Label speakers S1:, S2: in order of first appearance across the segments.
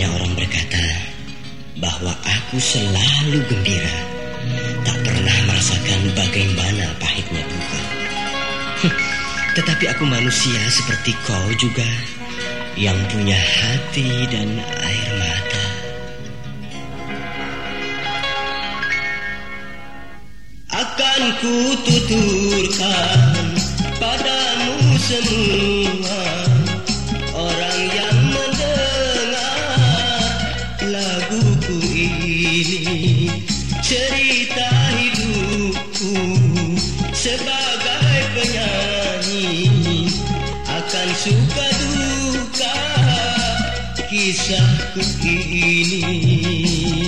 S1: Banyak orang berkata bahwa aku selalu gembira, tak pernah merasakan bagaimana pahitnya duka. Tetapi aku manusia seperti kau juga, yang punya hati dan air mata. Akan ku tuturkan padamu semua laguku ini cerita hidupku sebagai penyanyi. Akan suka duka kisahku ini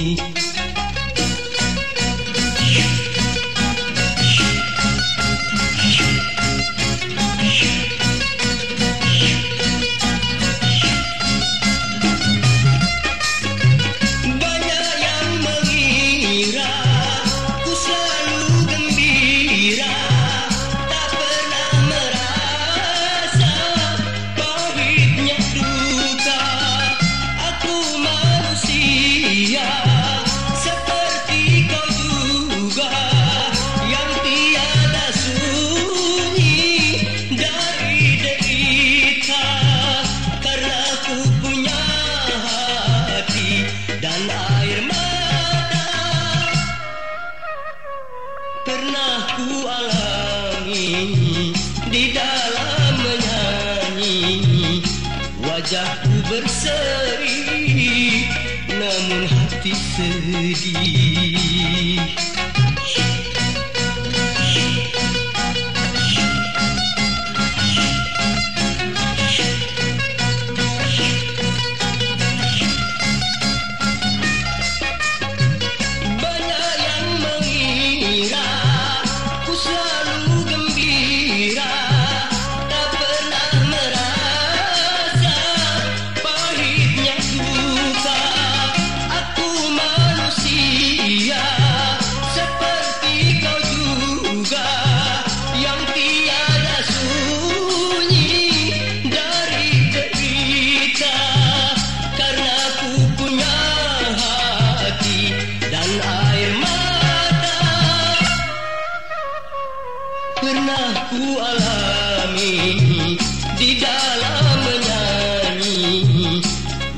S1: pernah ku alami di dalam menyanyi wajahku berseri namun hati sedih Mira. Pernah ku alami di dalam menyanyi.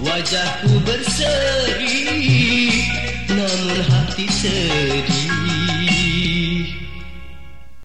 S1: Wajahku